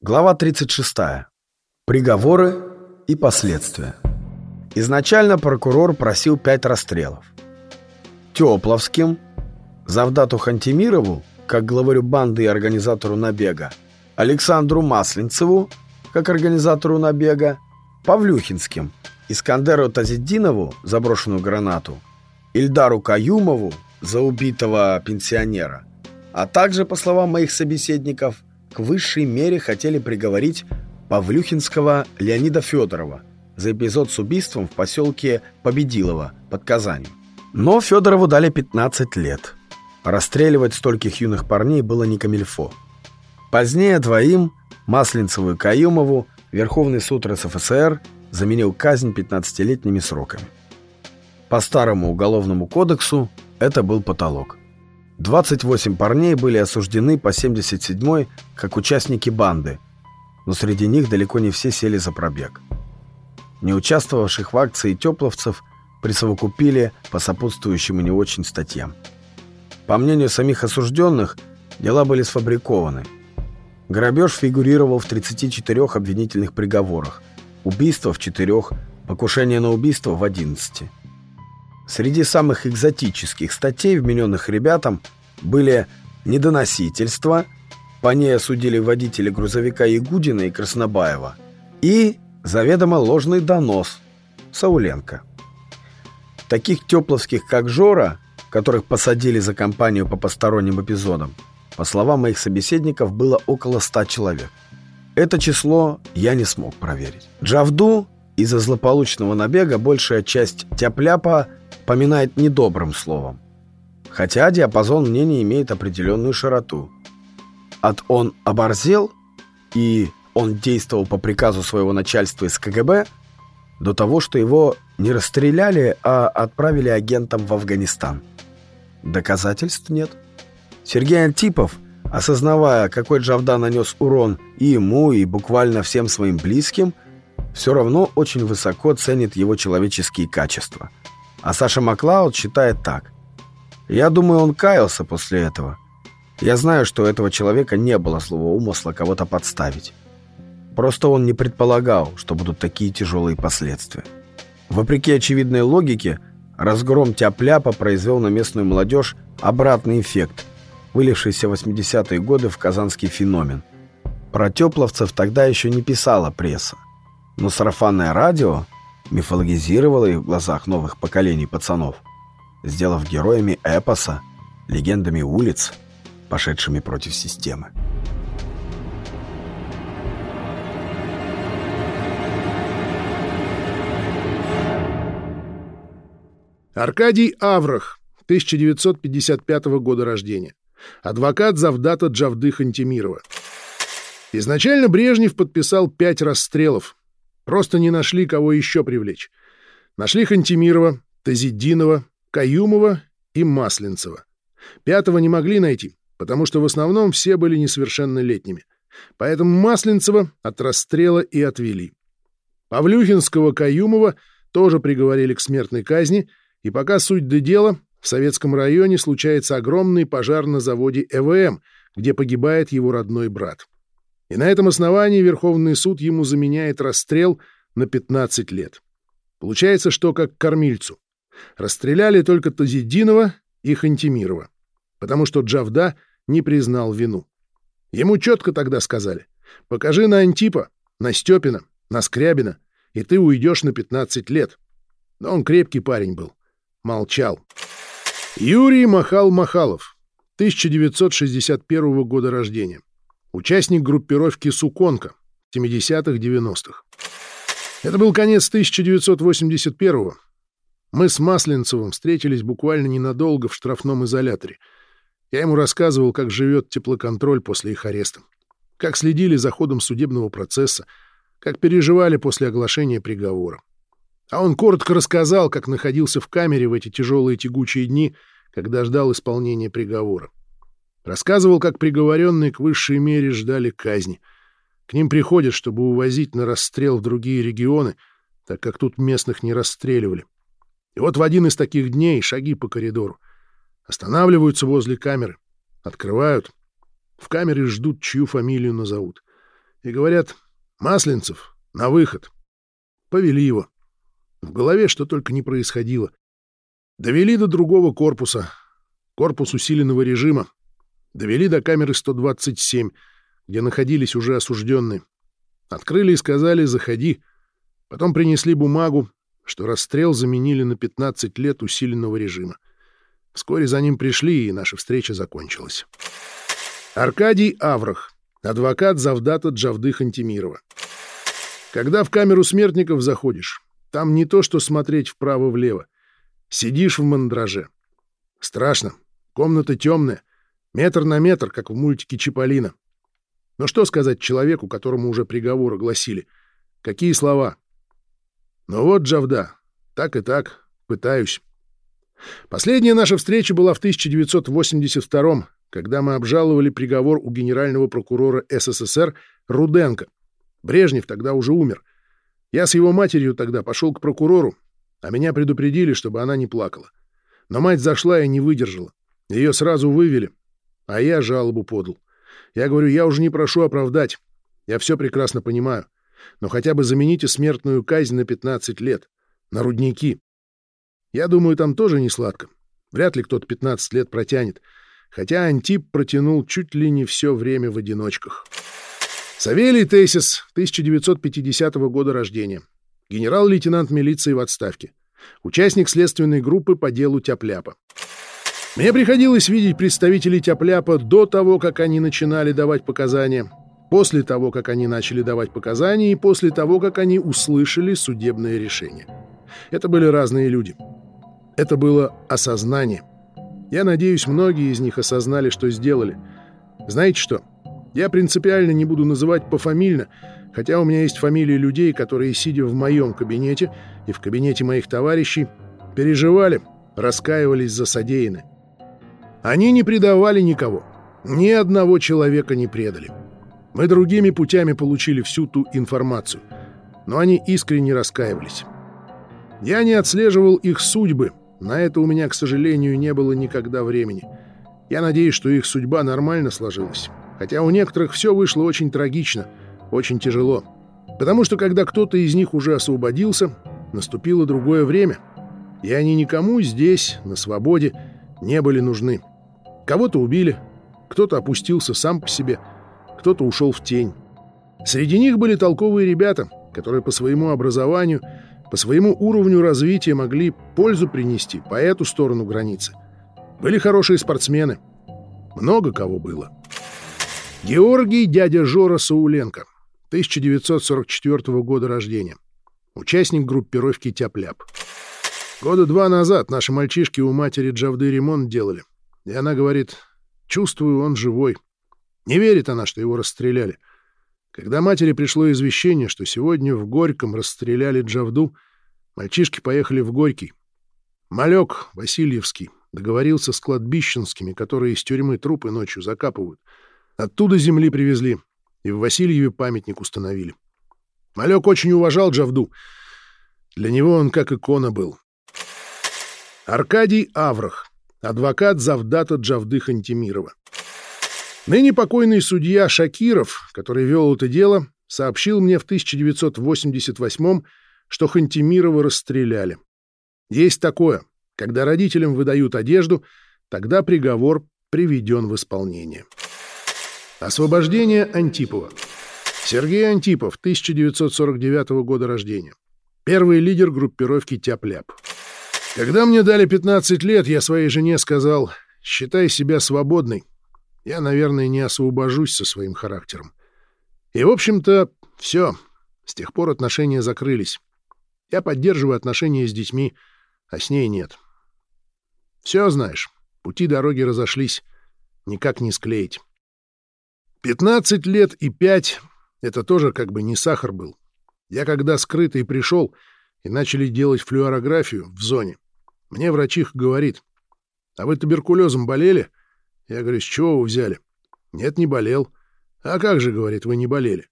Глава 36. Приговоры и последствия. Изначально прокурор просил пять расстрелов. Тепловским, Завдату Хантимирову, как главарю банды и организатору набега, Александру Масленцеву, как организатору набега, Павлюхинским, Искандеру Тазиддинову за брошенную гранату, Ильдару Каюмову за убитого пенсионера, а также, по словам моих собеседников, к высшей мере хотели приговорить Павлюхинского Леонида Федорова за эпизод с убийством в поселке Победилово под Казанью. Но Федорову дали 15 лет. Расстреливать стольких юных парней было не камильфо. Позднее двоим, Масленцеву и Каюмову, Верховный суд РСФСР заменил казнь 15-летними сроками. По старому уголовному кодексу это был потолок. 28 парней были осуждены по 77-й как участники банды, но среди них далеко не все сели за пробег. Не участвовавших в акции тепловцев присовокупили по сопутствующим и не очень статьям. По мнению самих осужденных, дела были сфабрикованы. Грабеж фигурировал в 34 обвинительных приговорах, убийство в 4, покушение на убийство в 11. Среди самых экзотических статей, вмененных ребятам, были недоносительство, по ней осудили водители грузовика Ягудина и Краснобаева, и заведомо ложный донос Сауленко. Таких тепловских, как Жора, которых посадили за компанию по посторонним эпизодам, по словам моих собеседников, было около ста человек. Это число я не смог проверить. Джавду из-за злополучного набега большая часть тяпляпа поминает недобрым словом. Хотя диапазон мнений имеет определенную широту. От «он оборзел» и «он действовал по приказу своего начальства из КГБ» до того, что его не расстреляли, а отправили агентам в Афганистан. Доказательств нет. Сергей Антипов, осознавая, какой Джавда нанес урон и ему, и буквально всем своим близким, все равно очень высоко ценит его человеческие качества. А Саша Маклауд считает так. Я думаю, он каялся после этого. Я знаю, что у этого человека не было злого умысла кого-то подставить. Просто он не предполагал, что будут такие тяжелые последствия. Вопреки очевидной логике, разгром Тяпляпа произвел на местную молодежь обратный эффект, вылившийся в 80-е годы в казанский феномен. Про тепловцев тогда еще не писала пресса. Но сарафанное радио мифологизировало их в глазах новых поколений пацанов – сделав героями эпоса, легендами улиц, пошедшими против системы. Аркадий Аврах, 1955 года рождения. Адвокат завдата Джавды Хантимирова. Изначально Брежнев подписал пять расстрелов. Просто не нашли, кого еще привлечь. Нашли Хантимирова, Тазиддинова, Каюмова и Масленцева. Пятого не могли найти, потому что в основном все были несовершеннолетними. Поэтому Масленцева от расстрела и отвели. Павлюхинского Каюмова тоже приговорили к смертной казни, и пока суть до дела, в советском районе случается огромный пожар на заводе ЭВМ, где погибает его родной брат. И на этом основании Верховный суд ему заменяет расстрел на 15 лет. Получается, что как кормильцу. Расстреляли только Тазидинова и Хантимирова, потому что Джавда не признал вину. Ему четко тогда сказали «Покажи на Антипа, на Степина, на Скрябина, и ты уйдешь на 15 лет». Но он крепкий парень был. Молчал. Юрий Махал-Махалов, 1961 года рождения. Участник группировки «Суконка» 70-х-90-х. Это был конец 1981-го. Мы с Масленцевым встретились буквально ненадолго в штрафном изоляторе. Я ему рассказывал, как живет теплоконтроль после их ареста, как следили за ходом судебного процесса, как переживали после оглашения приговора. А он коротко рассказал, как находился в камере в эти тяжелые тягучие дни, когда ждал исполнения приговора. Рассказывал, как приговоренные к высшей мере ждали казни. К ним приходят, чтобы увозить на расстрел в другие регионы, так как тут местных не расстреливали. И вот в один из таких дней шаги по коридору. Останавливаются возле камеры. Открывают. В камере ждут, чью фамилию назовут. и говорят «Масленцев, на выход». Повели его. В голове что только не происходило. Довели до другого корпуса, корпус усиленного режима. Довели до камеры 127, где находились уже осужденные. Открыли и сказали «заходи». Потом принесли бумагу, что расстрел заменили на 15 лет усиленного режима. Вскоре за ним пришли, и наша встреча закончилась. Аркадий Аврах, адвокат завдата Джавды Хантимирова. Когда в камеру смертников заходишь, там не то, что смотреть вправо-влево. Сидишь в мандраже. Страшно. Комната темная. Метр на метр, как в мультике Чиполлино. Но что сказать человеку, которому уже приговор огласили? Какие слова? Ну вот, Джавда, так и так, пытаюсь. Последняя наша встреча была в 1982 когда мы обжаловали приговор у генерального прокурора СССР Руденко. Брежнев тогда уже умер. Я с его матерью тогда пошел к прокурору, а меня предупредили, чтобы она не плакала. Но мать зашла и не выдержала. Ее сразу вывели, а я жалобу подал. Я говорю, я уже не прошу оправдать. Я все прекрасно понимаю. Но хотя бы замените смертную казнь на 15 лет. На рудники. Я думаю, там тоже не сладко. Вряд ли кто-то 15 лет протянет. Хотя Антип протянул чуть ли не все время в одиночках. Савелий Тейсис, 1950 года рождения. Генерал-лейтенант милиции в отставке. Участник следственной группы по делу Тяпляпа. Мне приходилось видеть представителей Тяпляпа до того, как они начинали давать показания, после того, как они начали давать показания и после того, как они услышали судебное решение. Это были разные люди. Это было осознание. Я надеюсь, многие из них осознали, что сделали. Знаете что? Я принципиально не буду называть пофамильно, хотя у меня есть фамилии людей, которые, сидя в моем кабинете и в кабинете моих товарищей, переживали, раскаивались за содеянное. Они не предавали никого. Ни одного человека не предали. Мы другими путями получили всю ту информацию, но они искренне раскаивались. Я не отслеживал их судьбы, на это у меня, к сожалению, не было никогда времени. Я надеюсь, что их судьба нормально сложилась. Хотя у некоторых все вышло очень трагично, очень тяжело. Потому что когда кто-то из них уже освободился, наступило другое время, и они никому здесь, на свободе, не были нужны. Кого-то убили, кто-то опустился сам по себе, кто-то ушел в тень. Среди них были толковые ребята, которые по своему образованию, по своему уровню развития могли пользу принести по эту сторону границы. Были хорошие спортсмены. Много кого было. Георгий дядя Жора Сауленко, 1944 года рождения. Участник группировки «Тяп-ляп». Года два назад наши мальчишки у матери Джавды ремонт делали. И она говорит, чувствую, он живой. Не верит она, что его расстреляли. Когда матери пришло извещение, что сегодня в Горьком расстреляли Джавду, мальчишки поехали в Горький. Малек Васильевский договорился с кладбищенскими, которые из тюрьмы трупы ночью закапывают. Оттуда земли привезли, и в Васильеве памятник установили. Малек очень уважал Джавду. Для него он как икона был. Аркадий Аврах, адвокат завдата Джавды Хантимирова. Ныне покойный судья Шакиров, который вел это дело, сообщил мне в 1988 что Хантимирова расстреляли. Есть такое. Когда родителям выдают одежду, тогда приговор приведен в исполнение. Освобождение Антипова. Сергей Антипов, 1949 года рождения. Первый лидер группировки «Тяп-ляп». Когда мне дали 15 лет, я своей жене сказал, считай себя свободной. Я, наверное, не освобожусь со своим характером. И, в общем-то, все. С тех пор отношения закрылись. Я поддерживаю отношения с детьми, а с ней нет. Все знаешь, пути дороги разошлись, никак не склеить. Пятнадцать лет и пять — это тоже как бы не сахар был. Я когда скрытый пришел и начали делать флюорографию в зоне, мне врачиха говорит, а вы туберкулезом болели? Я говорю, с чего вы взяли? Нет, не болел. А как же, говорит, вы не болели?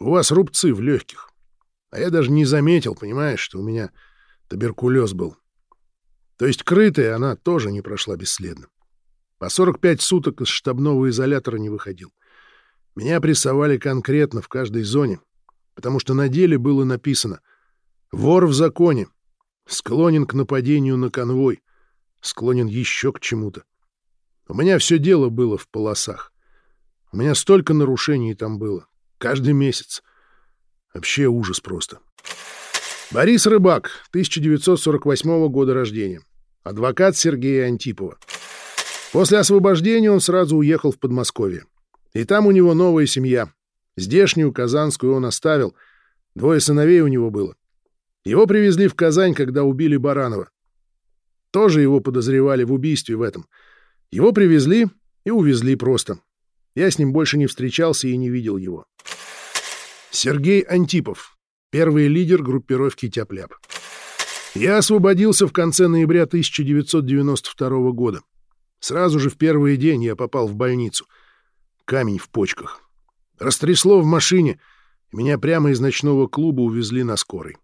У вас рубцы в легких. А я даже не заметил, понимаешь, что у меня туберкулез был. То есть крытая она тоже не прошла бесследно. По 45 суток из штабного изолятора не выходил. Меня прессовали конкретно в каждой зоне, потому что на деле было написано «Вор в законе, склонен к нападению на конвой, склонен еще к чему-то». У меня все дело было в полосах. У меня столько нарушений там было. Каждый месяц. Вообще ужас просто. Борис Рыбак, 1948 года рождения. Адвокат Сергея Антипова. После освобождения он сразу уехал в Подмосковье. И там у него новая семья. Здешнюю, казанскую, он оставил. Двое сыновей у него было. Его привезли в Казань, когда убили Баранова. Тоже его подозревали в убийстве в этом. Его привезли и увезли просто. Я с ним больше не встречался и не видел его. Сергей Антипов, первый лидер группировки «Тяп-ляп». Я освободился в конце ноября 1992 года. Сразу же в первый день я попал в больницу. Камень в почках. Растрясло в машине, меня прямо из ночного клуба увезли на скорой.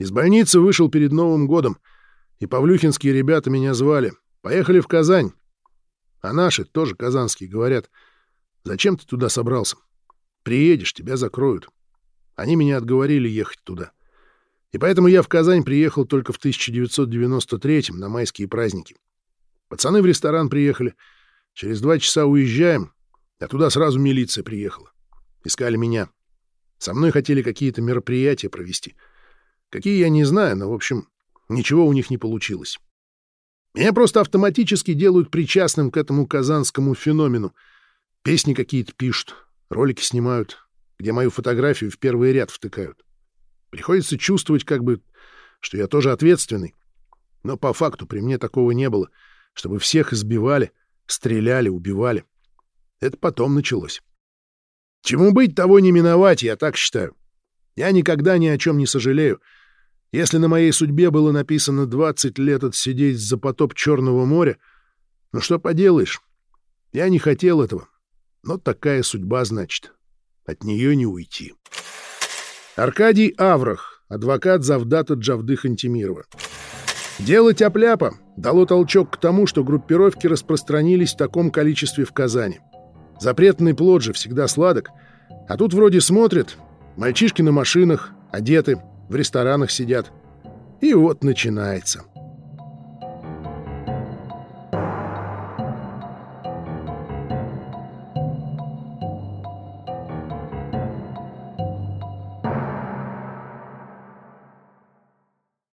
Из больницы вышел перед Новым годом, и павлюхинские ребята меня звали. Поехали в Казань. А наши, тоже казанские, говорят, зачем ты туда собрался? Приедешь, тебя закроют. Они меня отговорили ехать туда. И поэтому я в Казань приехал только в 1993 на майские праздники. Пацаны в ресторан приехали. Через два часа уезжаем, а туда сразу милиция приехала. Искали меня. Со мной хотели какие-то мероприятия провести. Какие, я не знаю, но, в общем, ничего у них не получилось. Меня просто автоматически делают причастным к этому казанскому феномену. Песни какие-то пишут, ролики снимают, где мою фотографию в первый ряд втыкают. Приходится чувствовать как бы, что я тоже ответственный. Но по факту при мне такого не было, чтобы всех избивали, стреляли, убивали. Это потом началось. Чему быть, того не миновать, я так считаю. Я никогда ни о чем не сожалею. Если на моей судьбе было написано 20 лет отсидеть за потоп Черного моря, ну что поделаешь, я не хотел этого. Но такая судьба, значит. От нее не уйти. Аркадий Аврах, адвокат завдата Джавды Хантимирова. Дело тяп-ляпа дало толчок к тому, что группировки распространились в таком количестве в Казани. Запретный плод же всегда сладок, а тут вроде смотрят, мальчишки на машинах, одеты, в ресторанах сидят. И вот начинается.